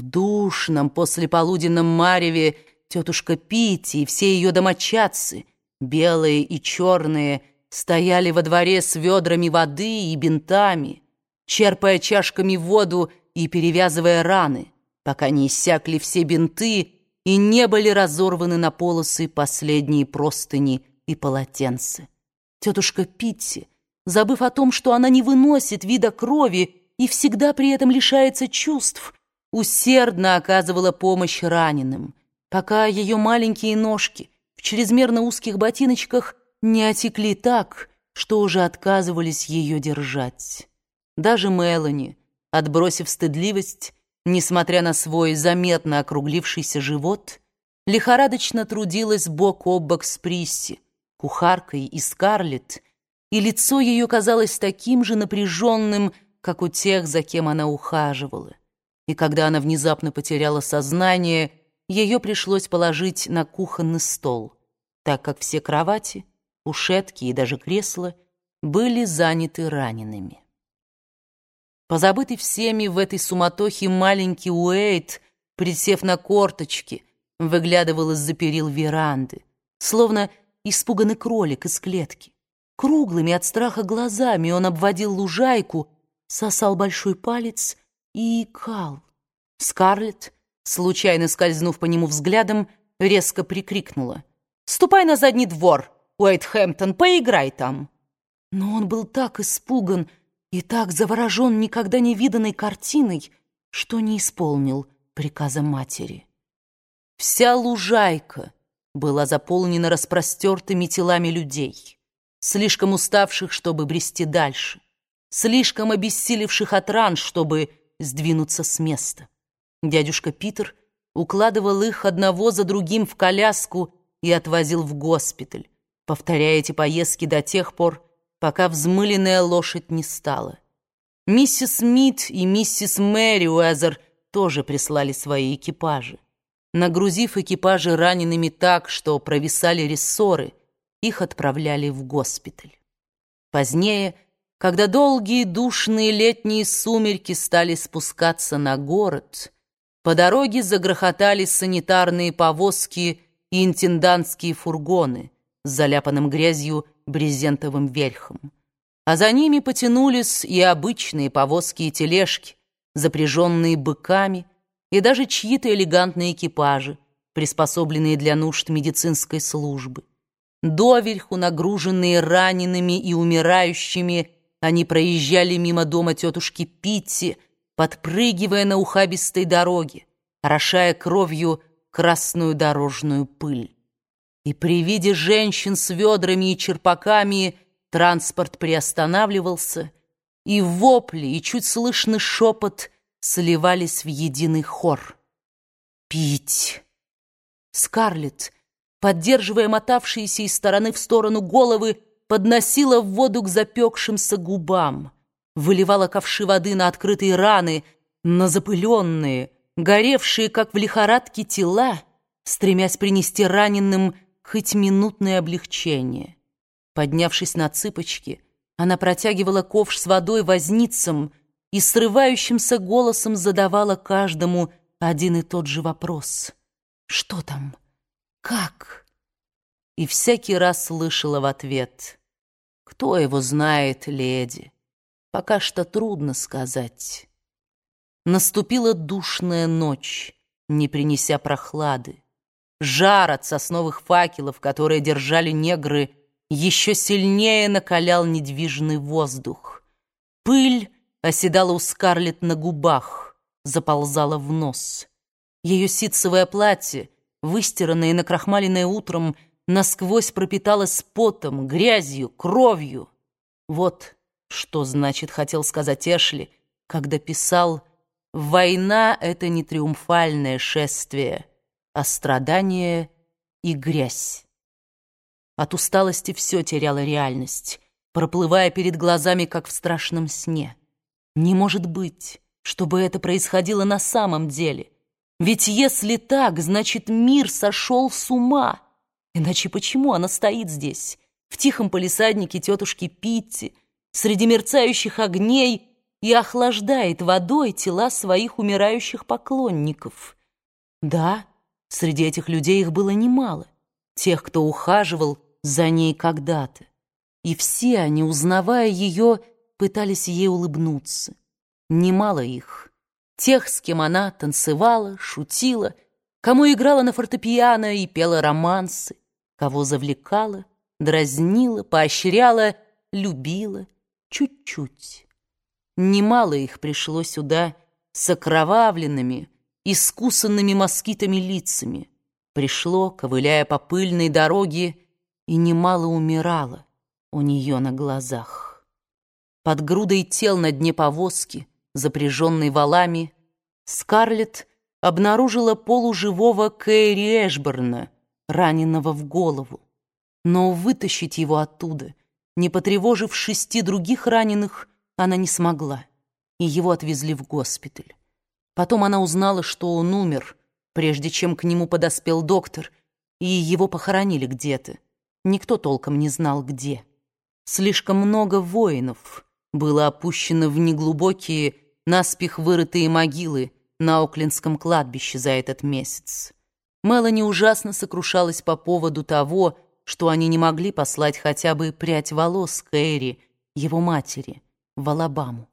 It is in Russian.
В душном послеполуденном мареве тетушка Питти и все ее домочадцы, белые и черные, стояли во дворе с ведрами воды и бинтами, черпая чашками воду и перевязывая раны, пока не иссякли все бинты и не были разорваны на полосы последние простыни и полотенца. Тетушка Питти, забыв о том, что она не выносит вида крови и всегда при этом лишается чувств, усердно оказывала помощь раненым, пока ее маленькие ножки в чрезмерно узких ботиночках не отекли так, что уже отказывались ее держать. Даже Мелани, отбросив стыдливость, несмотря на свой заметно округлившийся живот, лихорадочно трудилась бок о бок с Присси, кухаркой и Скарлетт, и лицо ее казалось таким же напряженным, как у тех, за кем она ухаживала. И когда она внезапно потеряла сознание, ее пришлось положить на кухонный стол, так как все кровати, кушетки и даже кресла были заняты ранеными. Позабытый всеми в этой суматохе маленький Уэйт, присев на корточки, выглядывал из-за перил веранды, словно испуганный кролик из клетки. Круглыми от страха глазами он обводил лужайку, сосал большой палец и икал. Скарлетт, случайно скользнув по нему взглядом, резко прикрикнула. «Ступай на задний двор, Уэйтхэмптон, поиграй там!» Но он был так испуган и так заворожен никогда не виданной картиной, что не исполнил приказа матери. Вся лужайка была заполнена распростертыми телами людей, слишком уставших, чтобы брести дальше, слишком обессилевших от ран, чтобы сдвинуться с места. Дядюшка Питер укладывал их одного за другим в коляску и отвозил в госпиталь, повторяя эти поездки до тех пор, пока взмыленная лошадь не стала. Миссис Смит и миссис Мэри Уэзер тоже прислали свои экипажи. Нагрузив экипажи ранеными так, что провисали рессоры, их отправляли в госпиталь. Позднее, когда долгие душные летние сумерки стали спускаться на город, по дороге загрохотали санитарные повозки и интендантские фургоны с заляпанным грязью брезентовым верхом. А за ними потянулись и обычные повозки и тележки, запряженные быками, и даже чьи-то элегантные экипажи, приспособленные для нужд медицинской службы. Доверху нагруженные ранеными и умирающими, они проезжали мимо дома тетушки Питти, подпрыгивая на ухабистой дороге, орошая кровью красную дорожную пыль. И при виде женщин с ведрами и черпаками транспорт приостанавливался, и вопли, и чуть слышный шепот сливались в единый хор. «Пить!» Скарлетт, поддерживая мотавшиеся из стороны в сторону головы, подносила воду к запекшимся губам — выливала ковши воды на открытые раны, на запыленные, горевшие, как в лихорадке, тела, стремясь принести раненым хоть минутное облегчение. Поднявшись на цыпочки, она протягивала ковш с водой возницам и срывающимся голосом задавала каждому один и тот же вопрос. «Что там? Как?» И всякий раз слышала в ответ. «Кто его знает, леди?» Пока что трудно сказать. Наступила душная ночь, не принеся прохлады. Жар от сосновых факелов, которые держали негры, еще сильнее накалял недвижный воздух. Пыль оседала у Скарлетт на губах, заползала в нос. Ее ситцевое платье, выстиранное и накрахмаленное утром, насквозь пропиталось потом, грязью, кровью. Вот что значит, хотел сказать Эшли, когда писал «Война — это не триумфальное шествие, а страдание и грязь». От усталости все теряло реальность, проплывая перед глазами, как в страшном сне. Не может быть, чтобы это происходило на самом деле. Ведь если так, значит, мир сошел с ума. Иначе почему она стоит здесь, в тихом полисаднике тетушки Питти, среди мерцающих огней и охлаждает водой тела своих умирающих поклонников. Да, среди этих людей их было немало, тех, кто ухаживал за ней когда-то. И все они, узнавая ее, пытались ей улыбнуться. Немало их. Тех, с кем она танцевала, шутила, кому играла на фортепиано и пела романсы, кого завлекала, дразнила, поощряла, любила чуть-чуть. Немало их пришло сюда с окровавленными, искусанными москитами лицами. Пришло, ковыляя по пыльной дороге, и немало умирало у нее на глазах. Под грудой тел на дне повозки, запряженной валами, Скарлетт обнаружила полуживого Кэрри Эшборна, раненого в голову. Но вытащить его оттуда, не потревожив шести других раненых, она не смогла, и его отвезли в госпиталь. Потом она узнала, что он умер, прежде чем к нему подоспел доктор, и его похоронили где-то. Никто толком не знал, где. Слишком много воинов было опущено в неглубокие, наспех вырытые могилы на Оклендском кладбище за этот месяц. Мелани ужасно сокрушалась по поводу того, что они не могли послать хотя бы прядь волос Кэрри, его матери, в Алабаму.